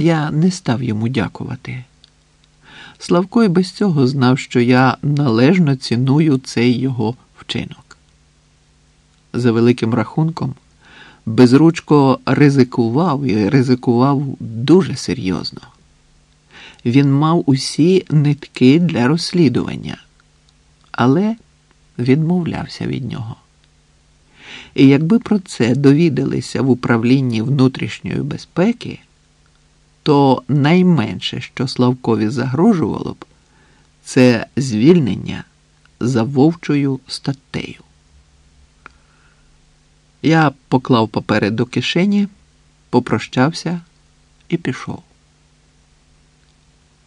Я не став йому дякувати. Славко й без цього знав, що я належно ціную цей його вчинок. За великим рахунком, безручко ризикував і ризикував дуже серйозно. Він мав усі нитки для розслідування, але відмовлявся від нього. І якби про це довідалися в управлінні внутрішньої безпеки, то найменше, що Славкові загрожувало б, це звільнення за вовчою статтею. Я поклав папери до кишені, попрощався і пішов.